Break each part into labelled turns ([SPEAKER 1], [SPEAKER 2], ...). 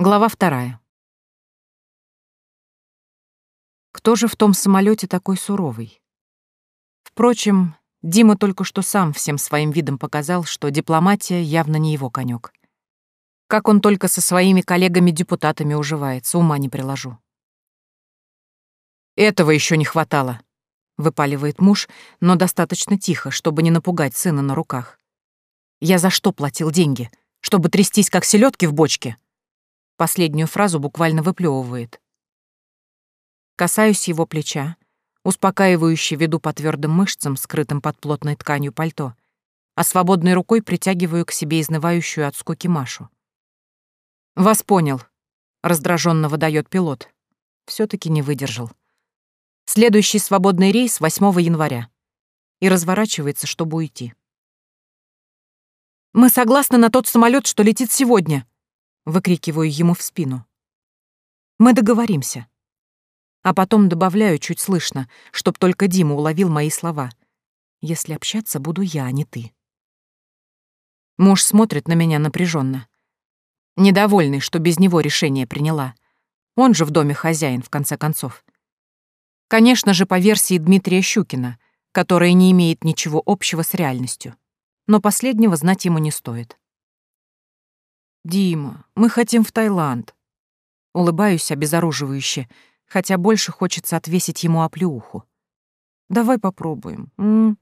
[SPEAKER 1] Глава вторая. Кто же в том самолете такой суровый? Впрочем, Дима только что сам всем своим видом показал, что дипломатия явно не его конек. Как он только со своими коллегами-депутатами уживается, ума не приложу. «Этого еще не хватало», — выпаливает муж, но достаточно тихо, чтобы не напугать сына на руках. «Я за что платил деньги? Чтобы трястись, как селедки в бочке?» Последнюю фразу буквально выплевывает. Касаюсь его плеча, успокаивающе веду по твердым мышцам, скрытым под плотной тканью пальто, а свободной рукой притягиваю к себе изнывающую от скуки Машу. «Вас понял», — раздраженно выдает пилот. все таки не выдержал. Следующий свободный рейс 8 января. И разворачивается, чтобы уйти. «Мы согласны на тот самолет, что летит сегодня», выкрикиваю ему в спину. Мы договоримся. А потом добавляю чуть слышно, чтоб только Дима уловил мои слова. Если общаться буду я, а не ты. Муж смотрит на меня напряженно, Недовольный, что без него решение приняла. Он же в доме хозяин, в конце концов. Конечно же, по версии Дмитрия Щукина, которая не имеет ничего общего с реальностью. Но последнего знать ему не стоит. «Дима, мы хотим в Таиланд». Улыбаюсь обезоруживающе, хотя больше хочется отвесить ему оплеуху. «Давай попробуем». М -м.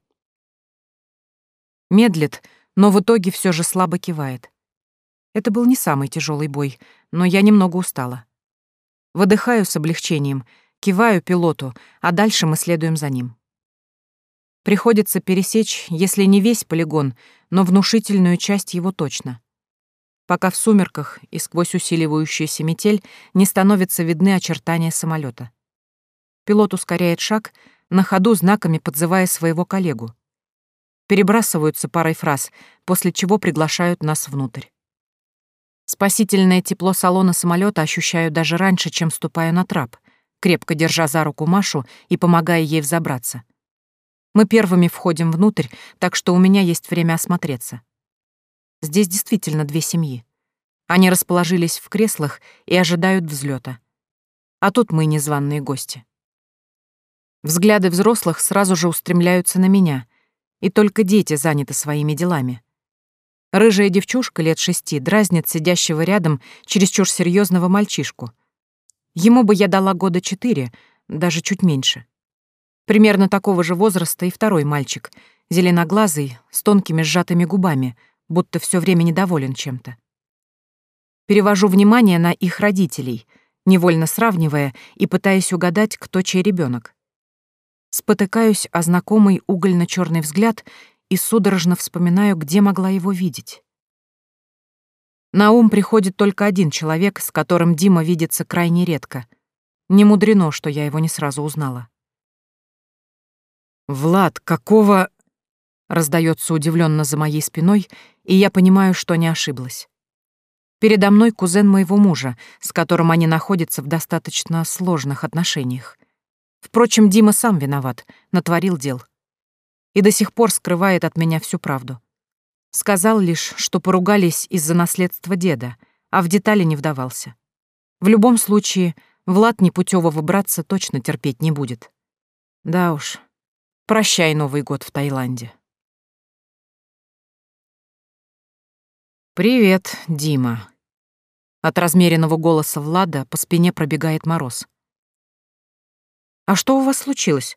[SPEAKER 1] Медлит, но в итоге все же слабо кивает. Это был не самый тяжелый бой, но я немного устала. Выдыхаю с облегчением, киваю пилоту, а дальше мы следуем за ним. Приходится пересечь, если не весь полигон, но внушительную часть его точно пока в сумерках и сквозь усиливающуюся метель не становятся видны очертания самолета. Пилот ускоряет шаг, на ходу знаками подзывая своего коллегу. Перебрасываются парой фраз, после чего приглашают нас внутрь. Спасительное тепло салона самолета ощущаю даже раньше, чем ступаю на трап, крепко держа за руку Машу и помогая ей взобраться. Мы первыми входим внутрь, так что у меня есть время осмотреться. Здесь действительно две семьи. Они расположились в креслах и ожидают взлета. А тут мы незваные гости. Взгляды взрослых сразу же устремляются на меня, и только дети заняты своими делами. Рыжая девчушка лет шести дразнит сидящего рядом чересчур серьезного мальчишку. Ему бы я дала года четыре, даже чуть меньше. Примерно такого же возраста и второй мальчик, зеленоглазый, с тонкими сжатыми губами — будто все время недоволен чем-то. Перевожу внимание на их родителей, невольно сравнивая и пытаясь угадать, кто чей ребенок. Спотыкаюсь о знакомый угольно черный взгляд и судорожно вспоминаю, где могла его видеть. На ум приходит только один человек, с которым Дима видится крайне редко. Не мудрено, что я его не сразу узнала. «Влад, какого...» Раздается удивленно за моей спиной, и я понимаю, что не ошиблась. Передо мной кузен моего мужа, с которым они находятся в достаточно сложных отношениях. Впрочем, Дима сам виноват, натворил дел. И до сих пор скрывает от меня всю правду. Сказал лишь, что поругались из-за наследства деда, а в детали не вдавался. В любом случае, Влад непутевого братца точно терпеть не будет. Да уж, прощай Новый год в Таиланде. «Привет, Дима». От размеренного голоса Влада по спине пробегает мороз. «А что у вас случилось?»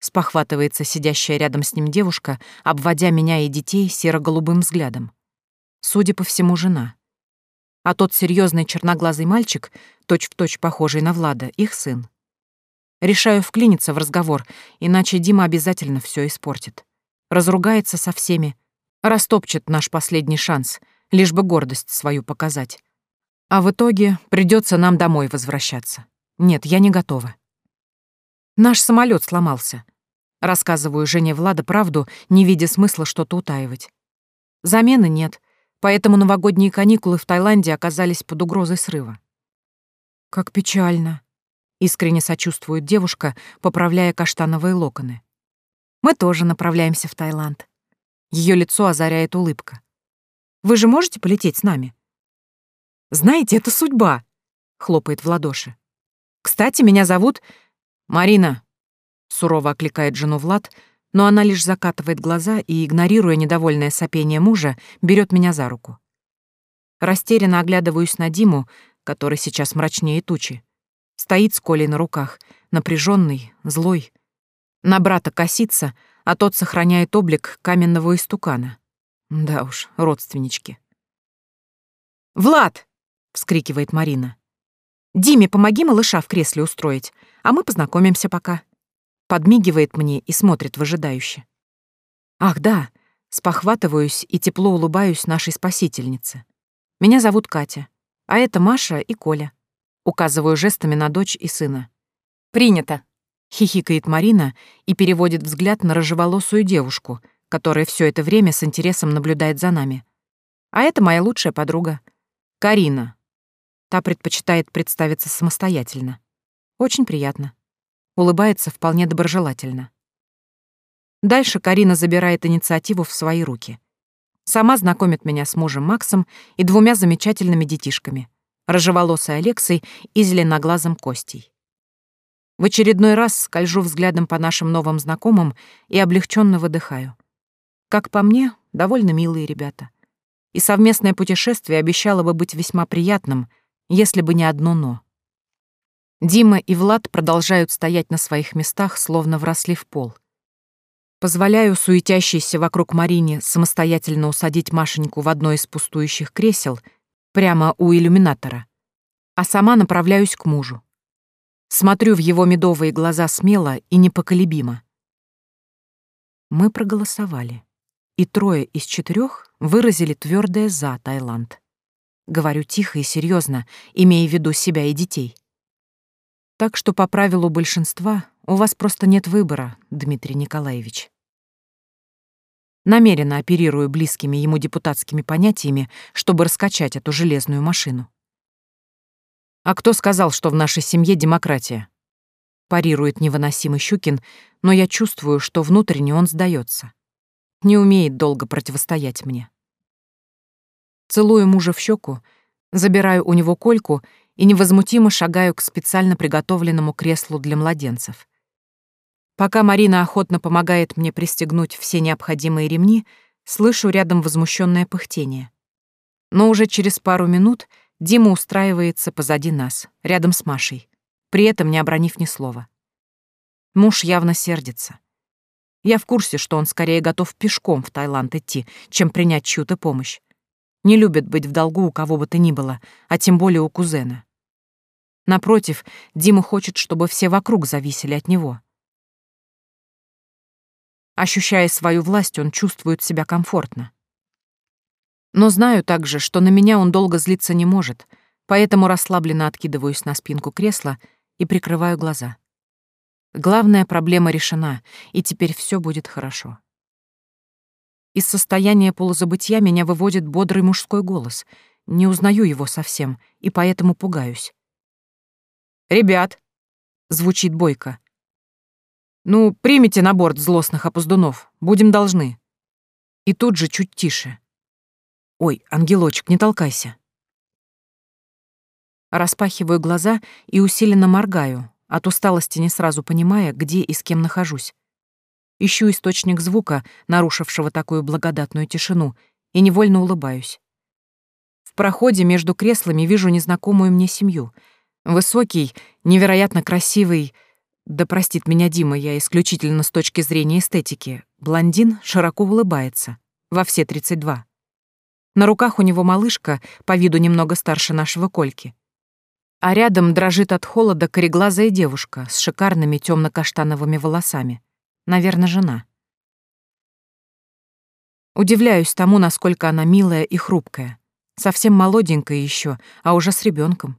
[SPEAKER 1] Спохватывается сидящая рядом с ним девушка, обводя меня и детей серо-голубым взглядом. Судя по всему, жена. А тот серьезный черноглазый мальчик, точь-в-точь точь похожий на Влада, их сын. Решаю вклиниться в разговор, иначе Дима обязательно все испортит. Разругается со всеми, растопчет наш последний шанс — лишь бы гордость свою показать. А в итоге придется нам домой возвращаться. Нет, я не готова. Наш самолет сломался. Рассказываю жене Влада правду, не видя смысла что-то утаивать. Замены нет, поэтому новогодние каникулы в Таиланде оказались под угрозой срыва. Как печально. Искренне сочувствует девушка, поправляя каштановые локоны. Мы тоже направляемся в Таиланд. Ее лицо озаряет улыбка. Вы же можете полететь с нами?» Знаете, это судьба!» — хлопает в ладоши. «Кстати, меня зовут...» «Марина!» — сурово окликает жену Влад, но она лишь закатывает глаза и, игнорируя недовольное сопение мужа, берет меня за руку. Растерянно оглядываюсь на Диму, который сейчас мрачнее тучи. Стоит с Колей на руках, напряженный, злой. На брата косится, а тот сохраняет облик каменного истукана. Да уж, родственнички. «Влад!» — вскрикивает Марина. «Диме, помоги малыша в кресле устроить, а мы познакомимся пока». Подмигивает мне и смотрит выжидающе. «Ах, да!» — спохватываюсь и тепло улыбаюсь нашей спасительнице. «Меня зовут Катя, а это Маша и Коля». Указываю жестами на дочь и сына. «Принято!» — хихикает Марина и переводит взгляд на рыжеволосую девушку, которая все это время с интересом наблюдает за нами. А это моя лучшая подруга. Карина. Та предпочитает представиться самостоятельно. Очень приятно. Улыбается вполне доброжелательно. Дальше Карина забирает инициативу в свои руки. Сама знакомит меня с мужем Максом и двумя замечательными детишками — рыжеволосой Алексой и зеленоглазым Костей. В очередной раз скольжу взглядом по нашим новым знакомым и облегченно выдыхаю. Как по мне, довольно милые ребята. И совместное путешествие обещало бы быть весьма приятным, если бы не одно «но». Дима и Влад продолжают стоять на своих местах, словно вросли в пол. Позволяю суетящейся вокруг Марине самостоятельно усадить Машеньку в одно из пустующих кресел прямо у иллюминатора, а сама направляюсь к мужу. Смотрю в его медовые глаза смело и непоколебимо. Мы проголосовали и трое из четырех выразили твердое «за» Таиланд. Говорю тихо и серьезно, имея в виду себя и детей. Так что по правилу большинства у вас просто нет выбора, Дмитрий Николаевич. Намеренно оперирую близкими ему депутатскими понятиями, чтобы раскачать эту железную машину. «А кто сказал, что в нашей семье демократия?» Парирует невыносимый Щукин, но я чувствую, что внутренне он сдается не умеет долго противостоять мне. Целую мужа в щеку, забираю у него кольку и невозмутимо шагаю к специально приготовленному креслу для младенцев. Пока Марина охотно помогает мне пристегнуть все необходимые ремни, слышу рядом возмущенное пыхтение. Но уже через пару минут Дима устраивается позади нас, рядом с Машей, при этом не обронив ни слова. Муж явно сердится. Я в курсе, что он скорее готов пешком в Таиланд идти, чем принять чью-то помощь. Не любит быть в долгу у кого бы то ни было, а тем более у кузена. Напротив, Дима хочет, чтобы все вокруг зависели от него. Ощущая свою власть, он чувствует себя комфортно. Но знаю также, что на меня он долго злиться не может, поэтому расслабленно откидываюсь на спинку кресла и прикрываю глаза. Главная проблема решена, и теперь все будет хорошо. Из состояния полузабытия меня выводит бодрый мужской голос. Не узнаю его совсем, и поэтому пугаюсь. «Ребят!» — звучит бойко. «Ну, примите на борт злостных опоздунов, будем должны». И тут же чуть тише. «Ой, ангелочек, не толкайся». Распахиваю глаза и усиленно моргаю, от усталости не сразу понимая, где и с кем нахожусь. Ищу источник звука, нарушившего такую благодатную тишину, и невольно улыбаюсь. В проходе между креслами вижу незнакомую мне семью. Высокий, невероятно красивый, да простит меня Дима, я исключительно с точки зрения эстетики, блондин широко улыбается, во все 32. На руках у него малышка, по виду немного старше нашего Кольки а рядом дрожит от холода кореглазая девушка с шикарными темно-каштановыми волосами. Наверное, жена. Удивляюсь тому, насколько она милая и хрупкая. Совсем молоденькая еще, а уже с ребенком.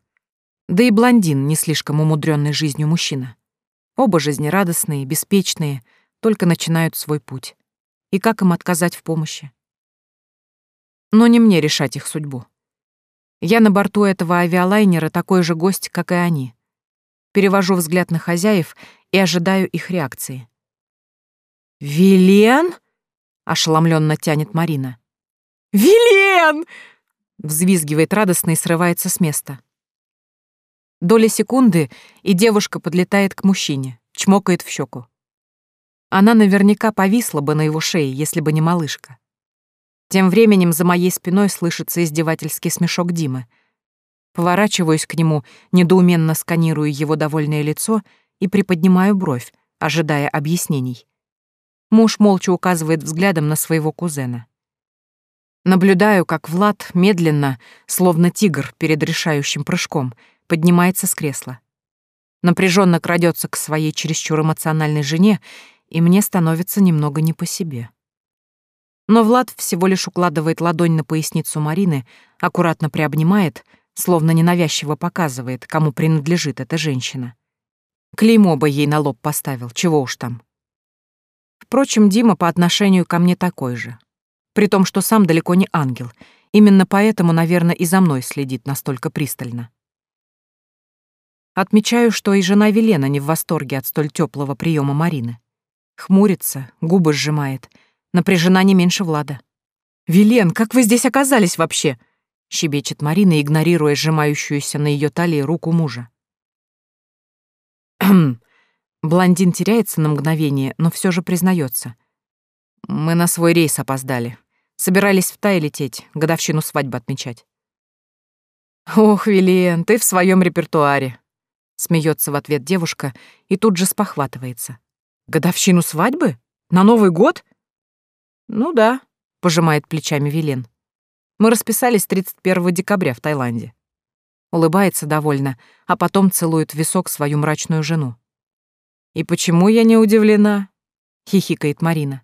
[SPEAKER 1] Да и блондин не слишком умудренный жизнью мужчина. Оба жизнерадостные, беспечные, только начинают свой путь. И как им отказать в помощи? Но не мне решать их судьбу. Я на борту этого авиалайнера такой же гость, как и они. Перевожу взгляд на хозяев и ожидаю их реакции. «Вилен?» — ошеломленно тянет Марина. «Вилен!» взвизгивает радостно и срывается с места. Доля секунды, и девушка подлетает к мужчине, чмокает в щеку. Она наверняка повисла бы на его шее, если бы не малышка. Тем временем за моей спиной слышится издевательский смешок Димы. Поворачиваюсь к нему, недоуменно сканирую его довольное лицо и приподнимаю бровь, ожидая объяснений. Муж молча указывает взглядом на своего кузена. Наблюдаю, как Влад медленно, словно тигр перед решающим прыжком, поднимается с кресла. Напряженно крадется к своей чересчур эмоциональной жене, и мне становится немного не по себе. Но Влад всего лишь укладывает ладонь на поясницу Марины, аккуратно приобнимает, словно ненавязчиво показывает, кому принадлежит эта женщина. Клеймо бы ей на лоб поставил, чего уж там. Впрочем, Дима по отношению ко мне такой же. При том, что сам далеко не ангел. Именно поэтому, наверное, и за мной следит настолько пристально. Отмечаю, что и жена Велена не в восторге от столь теплого приема Марины. Хмурится, губы сжимает — Напряжена не меньше Влада. «Вилен, как вы здесь оказались вообще?» — щебечет Марина, игнорируя сжимающуюся на ее талии руку мужа. Блондин теряется на мгновение, но все же признается. «Мы на свой рейс опоздали. Собирались в Тай лететь, годовщину свадьбы отмечать». «Ох, Вилен, ты в своем репертуаре», — смеется в ответ девушка и тут же спохватывается. «Годовщину свадьбы? На Новый год?» «Ну да», — пожимает плечами Вилен. «Мы расписались 31 декабря в Таиланде». Улыбается довольно, а потом целует в висок свою мрачную жену. «И почему я не удивлена?» — хихикает Марина.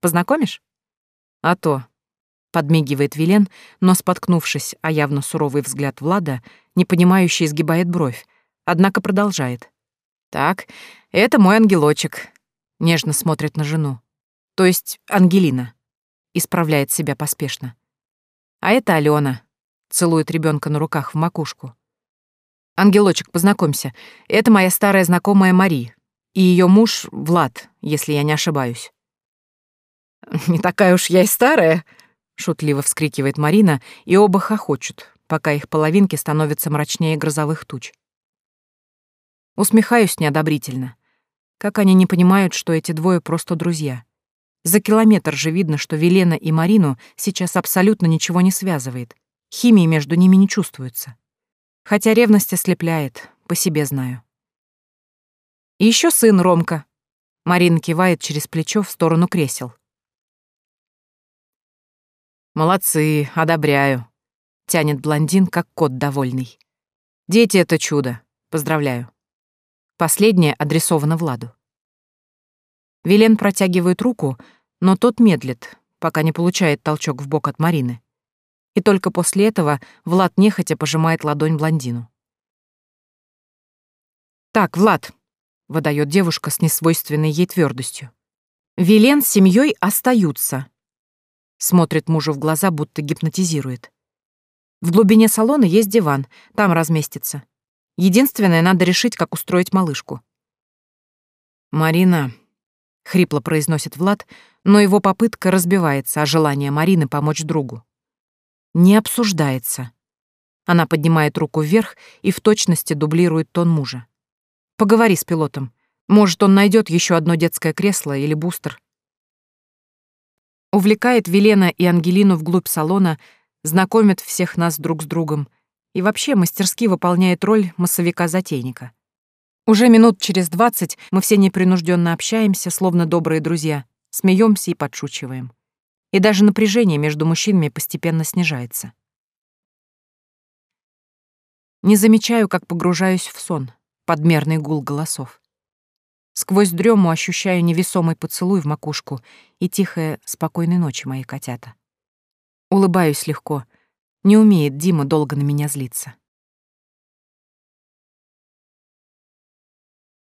[SPEAKER 1] «Познакомишь?» «А то», — подмигивает Вилен, но, споткнувшись о явно суровый взгляд Влада, непонимающе изгибает бровь, однако продолжает. «Так, это мой ангелочек», — нежно смотрит на жену. То есть Ангелина. Исправляет себя поспешно. А это Алена. Целует ребенка на руках в макушку. Ангелочек, познакомься. Это моя старая знакомая Мари. И ее муж Влад, если я не ошибаюсь. «Не такая уж я и старая», — шутливо вскрикивает Марина, и оба хохочут, пока их половинки становятся мрачнее грозовых туч. Усмехаюсь неодобрительно. Как они не понимают, что эти двое просто друзья. За километр же видно, что Велена и Марину сейчас абсолютно ничего не связывает. Химии между ними не чувствуется. Хотя ревность ослепляет, по себе знаю. И еще сын Ромка. Марина кивает через плечо в сторону кресел. «Молодцы, одобряю», — тянет блондин, как кот довольный. «Дети — это чудо. Поздравляю». Последнее адресовано Владу. Вилен протягивает руку, но тот медлит, пока не получает толчок в бок от Марины. И только после этого Влад нехотя пожимает ладонь блондину. «Так, Влад», — выдает девушка с несвойственной ей твердостью. «Вилен с семьей остаются», — смотрит мужу в глаза, будто гипнотизирует. «В глубине салона есть диван, там разместится. Единственное, надо решить, как устроить малышку». «Марина», — хрипло произносит Влад, но его попытка разбивается о желание Марины помочь другу. «Не обсуждается». Она поднимает руку вверх и в точности дублирует тон мужа. «Поговори с пилотом. Может, он найдет еще одно детское кресло или бустер». Увлекает Велена и Ангелину вглубь салона, знакомит всех нас друг с другом и вообще мастерски выполняет роль массовика-затейника. Уже минут через двадцать мы все непринужденно общаемся, словно добрые друзья, смеемся и подшучиваем. И даже напряжение между мужчинами постепенно снижается. Не замечаю, как погружаюсь в сон, подмерный гул голосов. Сквозь дрему ощущаю невесомый поцелуй в макушку и тихое «спокойной ночи, мои котята». Улыбаюсь легко. Не умеет Дима долго на меня злиться.